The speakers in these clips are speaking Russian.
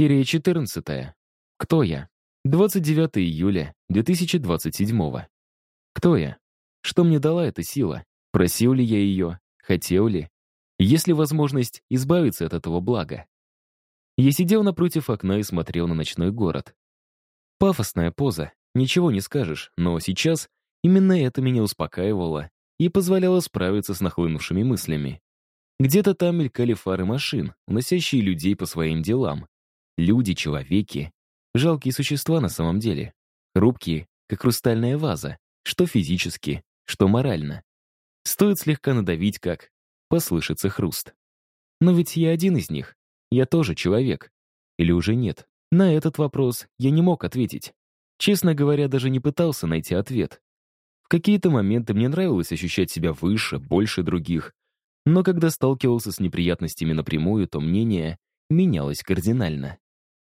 Серия 14. Кто я? 29 июля 2027. Кто я? Что мне дала эта сила? Просил ли я ее? Хотел ли? Есть ли возможность избавиться от этого блага? Я сидел напротив окна и смотрел на ночной город. Пафосная поза, ничего не скажешь, но сейчас именно это меня успокаивало и позволяло справиться с нахлынувшими мыслями. Где-то там мелькали фары машин, уносящие людей по своим делам. Люди, человеки. Жалкие существа на самом деле. Рубкие, как хрустальная ваза, что физически, что морально. Стоит слегка надавить, как послышится хруст. Но ведь я один из них. Я тоже человек. Или уже нет? На этот вопрос я не мог ответить. Честно говоря, даже не пытался найти ответ. В какие-то моменты мне нравилось ощущать себя выше, больше других. Но когда сталкивался с неприятностями напрямую, то мнение менялось кардинально.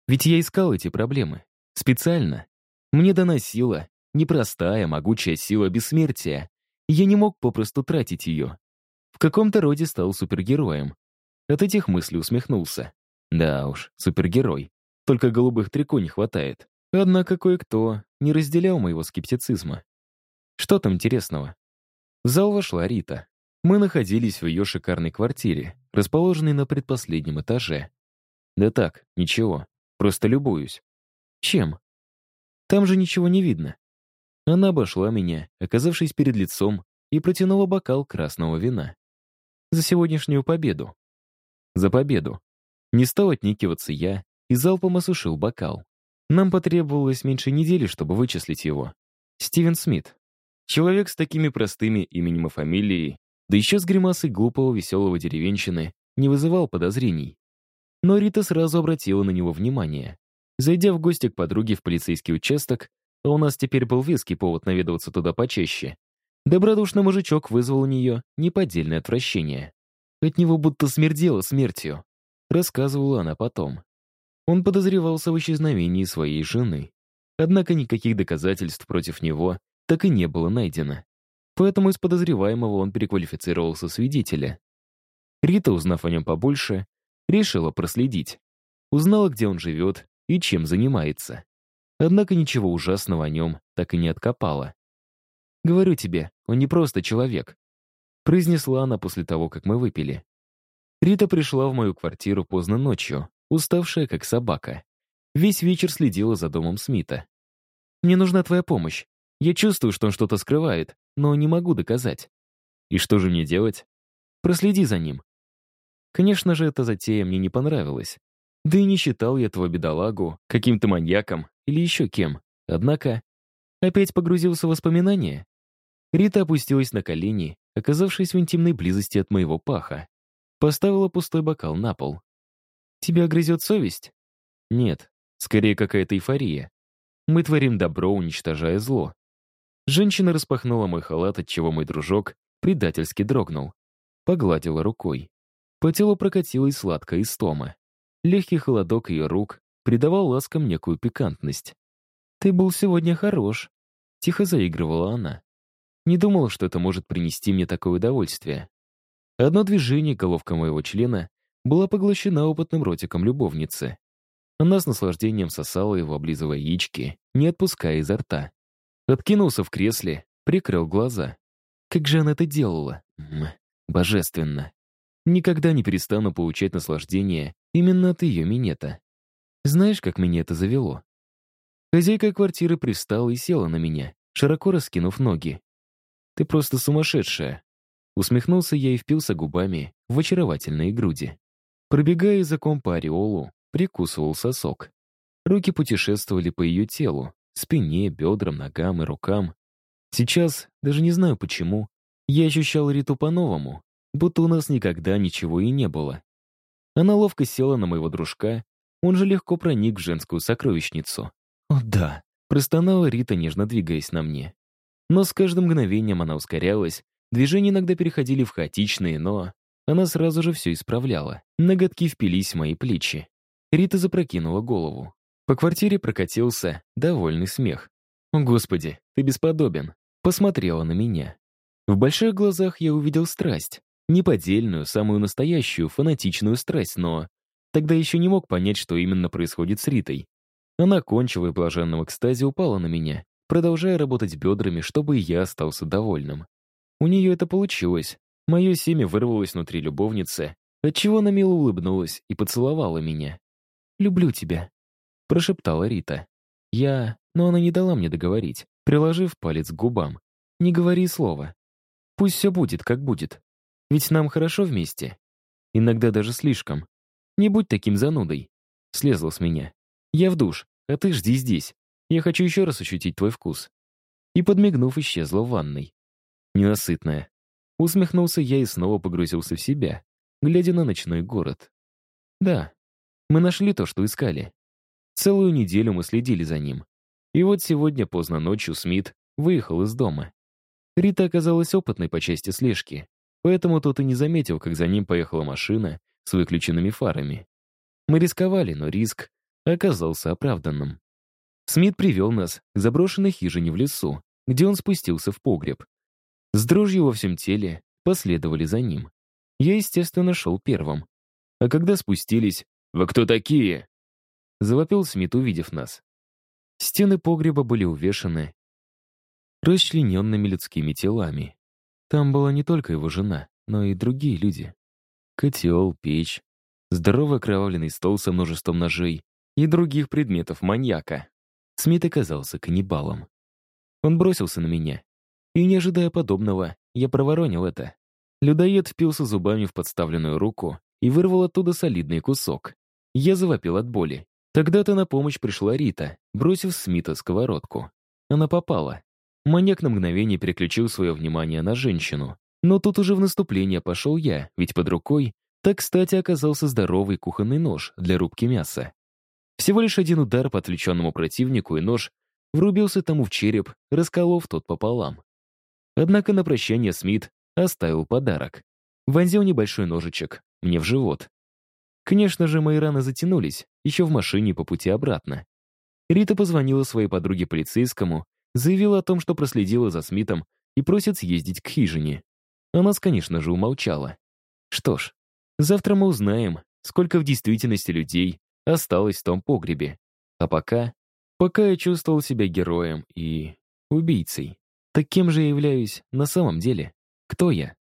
Ведь я искал эти проблемы. Специально. Мне дана сила, непростая, могучая сила бессмертия. Я не мог попросту тратить ее. В каком-то роде стал супергероем. От этих мыслей усмехнулся. Да уж, супергерой. Только голубых трико не хватает. Однако кое-кто не разделял моего скептицизма. Что там интересного? В зал вошла Рита. Мы находились в ее шикарной квартире, расположенной на предпоследнем этаже. Да так, ничего. Просто любуюсь. Чем? Там же ничего не видно. Она обошла меня, оказавшись перед лицом, и протянула бокал красного вина. За сегодняшнюю победу. За победу. Не стал отникиваться я и залпом осушил бокал. Нам потребовалось меньше недели, чтобы вычислить его. Стивен Смит. Человек с такими простыми именем и фамилией, да еще с гримасой глупого веселого деревенщины, не вызывал подозрений. Но Рита сразу обратила на него внимание. Зайдя в гости к подруге в полицейский участок, а у нас теперь был веский повод наведываться туда почаще, добродушный мужичок вызвал у нее неподдельное отвращение. От него будто смердело смертью, рассказывала она потом. Он подозревался в исчезновении своей жены. Однако никаких доказательств против него так и не было найдено. Поэтому из подозреваемого он переквалифицировался свидетеля. Рита, узнав о нем побольше, Решила проследить. Узнала, где он живет и чем занимается. Однако ничего ужасного о нем так и не откопала. «Говорю тебе, он не просто человек», произнесла она после того, как мы выпили. Рита пришла в мою квартиру поздно ночью, уставшая как собака. Весь вечер следила за домом Смита. «Мне нужна твоя помощь. Я чувствую, что он что-то скрывает, но не могу доказать». «И что же мне делать?» «Проследи за ним. Конечно же, эта затея мне не понравилась. Да и не считал я этого бедолагу каким-то маньяком или еще кем. Однако, опять погрузился в воспоминания. Рита опустилась на колени, оказавшись в интимной близости от моего паха. Поставила пустой бокал на пол. «Тебя грызет совесть?» «Нет, скорее какая-то эйфория. Мы творим добро, уничтожая зло». Женщина распахнула мой халат, отчего мой дружок предательски дрогнул. Погладила рукой. По телу прокатилась сладкая истома. Легкий холодок ее рук придавал ласкам некую пикантность. «Ты был сегодня хорош», — тихо заигрывала она. Не думала, что это может принести мне такое удовольствие. Одно движение, головка моего члена, была поглощена опытным ротиком любовницы. Она с наслаждением сосала его, облизывая яички, не отпуская изо рта. Откинулся в кресле, прикрыл глаза. Как же она это делала? Божественно. Никогда не перестану получать наслаждение именно от ее минета. Знаешь, как меня это завело? Хозяйка квартиры пристала и села на меня, широко раскинув ноги. «Ты просто сумасшедшая!» Усмехнулся я и впился губами в очаровательные груди. Пробегая языком по ореолу, прикусывал сосок. Руки путешествовали по ее телу, спине, бедрам, ногам и рукам. Сейчас, даже не знаю почему, я ощущал Риту по-новому, будто у нас никогда ничего и не было. Она ловко села на моего дружка, он же легко проник в женскую сокровищницу. «О да», — простонала Рита, нежно двигаясь на мне. Но с каждым мгновением она ускорялась, движения иногда переходили в хаотичные, но она сразу же все исправляла. Ноготки впились в мои плечи. Рита запрокинула голову. По квартире прокатился довольный смех. «О, Господи, ты бесподобен!» Посмотрела на меня. В больших глазах я увидел страсть. Неподдельную, самую настоящую, фанатичную страсть, но Тогда еще не мог понять, что именно происходит с Ритой. Она, кончила и блаженном экстазе, упала на меня, продолжая работать бедрами, чтобы я остался довольным. У нее это получилось. Мое семя вырвалось внутри любовницы, отчего она мило улыбнулась и поцеловала меня. «Люблю тебя», — прошептала Рита. Я... Но она не дала мне договорить, приложив палец к губам. «Не говори слова. Пусть все будет, как будет. Ведь нам хорошо вместе. Иногда даже слишком. Не будь таким занудой». Слезла с меня. «Я в душ, а ты жди здесь. Я хочу еще раз ощутить твой вкус». И, подмигнув, исчезла в ванной. Ненасытная. Усмехнулся я и снова погрузился в себя, глядя на ночной город. Да, мы нашли то, что искали. Целую неделю мы следили за ним. И вот сегодня поздно ночью Смит выехал из дома. Рита оказалась опытной по части слежки, поэтому тот и не заметил, как за ним поехала машина с выключенными фарами. Мы рисковали, но риск оказался оправданным. Смит привел нас к заброшенной хижине в лесу, где он спустился в погреб. С дрожью во всем теле последовали за ним. Я, естественно, шел первым. А когда спустились, «Вы кто такие?» Завопил Смит, увидев нас. Стены погреба были увешаны расчлененными людскими телами. Там была не только его жена, но и другие люди. Котел, печь, здоровый окровавленный стол со множеством ножей и других предметов маньяка. Смит оказался каннибалом. Он бросился на меня. И, не ожидая подобного, я проворонил это. Людоед впился зубами в подставленную руку и вырвал оттуда солидный кусок. Я завопил от боли. Тогда-то на помощь пришла Рита, бросив Смита сковородку. Она попала. Маньяк на мгновение переключил свое внимание на женщину. Но тут уже в наступление пошел я, ведь под рукой так, кстати, оказался здоровый кухонный нож для рубки мяса. Всего лишь один удар по отвлеченному противнику, и нож врубился тому в череп, расколов тот пополам. Однако на прощание Смит оставил подарок. Вонзил небольшой ножичек мне в живот. Конечно же, мои раны затянулись, еще в машине по пути обратно. Рита позвонила своей подруге полицейскому, заявила о том, что проследила за Смитом и просит съездить к хижине. А нас, конечно же, умолчала. Что ж, завтра мы узнаем, сколько в действительности людей осталось в том погребе. А пока... Пока я чувствовал себя героем и убийцей. Так кем же я являюсь на самом деле? Кто я?